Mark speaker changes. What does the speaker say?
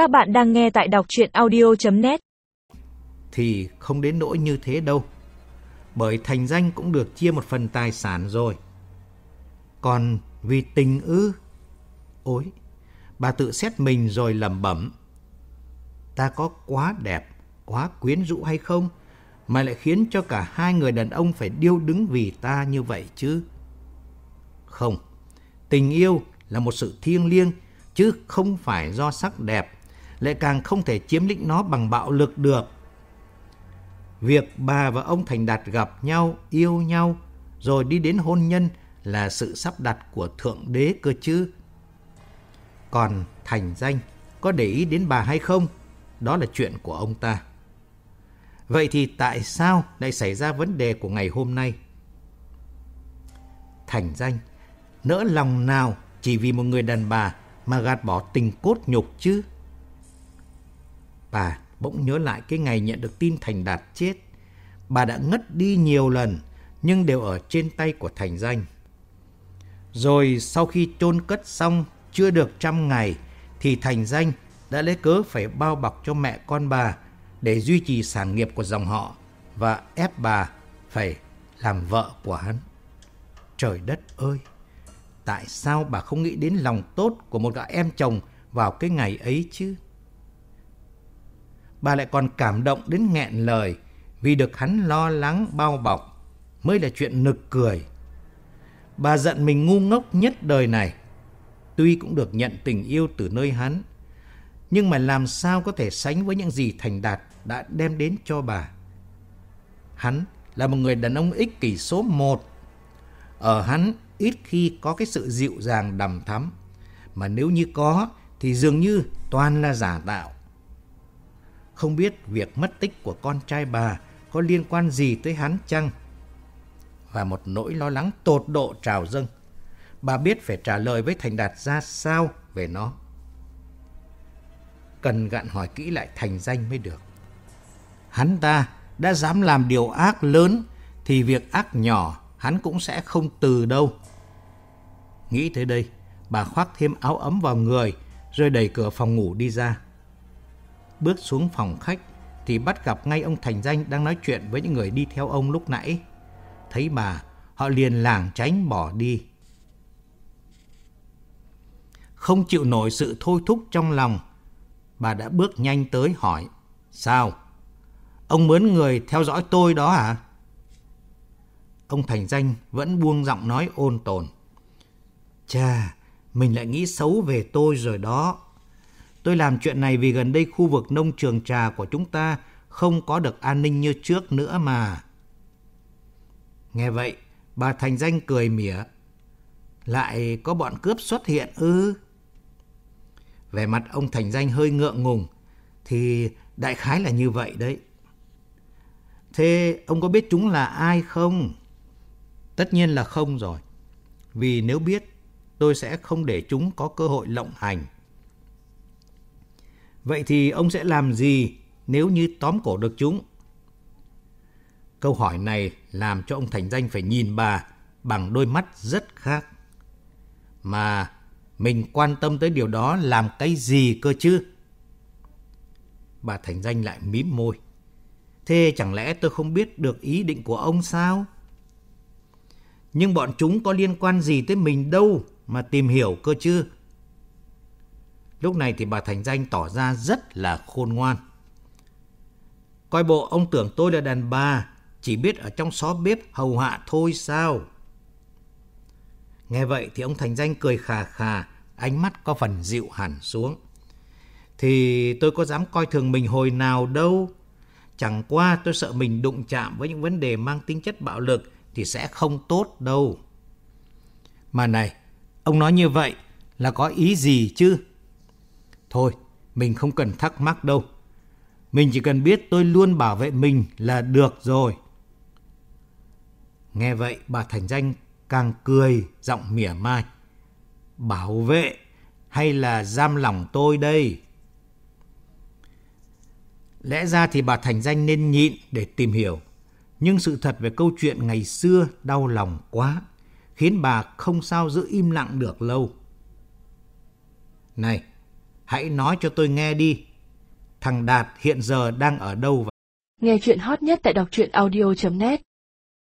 Speaker 1: Các bạn đang nghe tại đọc chuyện audio.net
Speaker 2: Thì không đến nỗi như thế đâu. Bởi thành danh cũng được chia một phần tài sản rồi. Còn vì tình ư? Ôi, bà tự xét mình rồi lẩm bẩm. Ta có quá đẹp, quá quyến rũ hay không? Mà lại khiến cho cả hai người đàn ông phải điêu đứng vì ta như vậy chứ? Không, tình yêu là một sự thiêng liêng, chứ không phải do sắc đẹp, lại càng không thể chiếm lĩnh nó bằng bạo lực được. Việc bà và ông Thành Đạt gặp nhau, yêu nhau, rồi đi đến hôn nhân là sự sắp đặt của Thượng Đế cơ chứ. Còn Thành Danh có để ý đến bà hay không, đó là chuyện của ông ta. Vậy thì tại sao lại xảy ra vấn đề của ngày hôm nay? Thành Danh nỡ lòng nào chỉ vì một người đàn bà mà gạt bỏ tình cốt nhục chứ? Bà bỗng nhớ lại cái ngày nhận được tin Thành Đạt chết. Bà đã ngất đi nhiều lần, nhưng đều ở trên tay của Thành Danh. Rồi sau khi chôn cất xong, chưa được trăm ngày, thì Thành Danh đã lấy cớ phải bao bọc cho mẹ con bà để duy trì sản nghiệp của dòng họ và ép bà phải làm vợ của hắn. Trời đất ơi! Tại sao bà không nghĩ đến lòng tốt của một gã em chồng vào cái ngày ấy chứ? Bà lại còn cảm động đến nghẹn lời vì được hắn lo lắng bao bọc mới là chuyện nực cười. Bà giận mình ngu ngốc nhất đời này. Tuy cũng được nhận tình yêu từ nơi hắn, nhưng mà làm sao có thể sánh với những gì Thành Đạt đã đem đến cho bà. Hắn là một người đàn ông ích kỷ số một. Ở hắn ít khi có cái sự dịu dàng đầm thắm, mà nếu như có thì dường như toàn là giả tạo. Không biết việc mất tích của con trai bà có liên quan gì tới hắn chăng? Và một nỗi lo lắng tột độ trào dâng. Bà biết phải trả lời với Thành Đạt ra sao về nó. Cần gặn hỏi kỹ lại thành danh mới được. Hắn ta đã dám làm điều ác lớn thì việc ác nhỏ hắn cũng sẽ không từ đâu. Nghĩ tới đây, bà khoác thêm áo ấm vào người rồi đẩy cửa phòng ngủ đi ra. Bước xuống phòng khách thì bắt gặp ngay ông Thành Danh đang nói chuyện với những người đi theo ông lúc nãy. Thấy bà, họ liền lảng tránh bỏ đi. Không chịu nổi sự thôi thúc trong lòng, bà đã bước nhanh tới hỏi, sao? Ông mướn người theo dõi tôi đó hả? Ông Thành Danh vẫn buông giọng nói ôn tồn. Chà, mình lại nghĩ xấu về tôi rồi đó. Tôi làm chuyện này vì gần đây khu vực nông trường trà của chúng ta không có được an ninh như trước nữa mà. Nghe vậy, bà Thành Danh cười mỉa. Lại có bọn cướp xuất hiện ư? Về mặt ông Thành Danh hơi ngượng ngùng, thì đại khái là như vậy đấy. Thế ông có biết chúng là ai không? Tất nhiên là không rồi. Vì nếu biết, tôi sẽ không để chúng có cơ hội lộng hành. Vậy thì ông sẽ làm gì nếu như tóm cổ được chúng? Câu hỏi này làm cho ông Thành Danh phải nhìn bà bằng đôi mắt rất khác. Mà mình quan tâm tới điều đó làm cái gì cơ chứ? Bà Thành Danh lại mím môi. Thế chẳng lẽ tôi không biết được ý định của ông sao? Nhưng bọn chúng có liên quan gì tới mình đâu mà tìm hiểu cơ chứ? Lúc này thì bà Thành Danh tỏ ra rất là khôn ngoan. Coi bộ ông tưởng tôi là đàn bà, chỉ biết ở trong xó bếp hầu hạ thôi sao? Nghe vậy thì ông Thành Danh cười khà khà, ánh mắt có phần dịu hẳn xuống. Thì tôi có dám coi thường mình hồi nào đâu. Chẳng qua tôi sợ mình đụng chạm với những vấn đề mang tính chất bạo lực thì sẽ không tốt đâu. Mà này, ông nói như vậy là có ý gì chứ? Thôi, mình không cần thắc mắc đâu. Mình chỉ cần biết tôi luôn bảo vệ mình là được rồi. Nghe vậy, bà Thành Danh càng cười, giọng mỉa mai. Bảo vệ hay là giam lỏng tôi đây? Lẽ ra thì bà Thành Danh nên nhịn để tìm hiểu. Nhưng sự thật về câu chuyện ngày xưa đau lòng quá, khiến bà không sao giữ im lặng được lâu. Này, Hãy nói cho tôi nghe đi. Thằng Đạt hiện giờ đang ở đâu vậy?
Speaker 3: Nghe chuyện hot nhất tại đọc truyện audio.net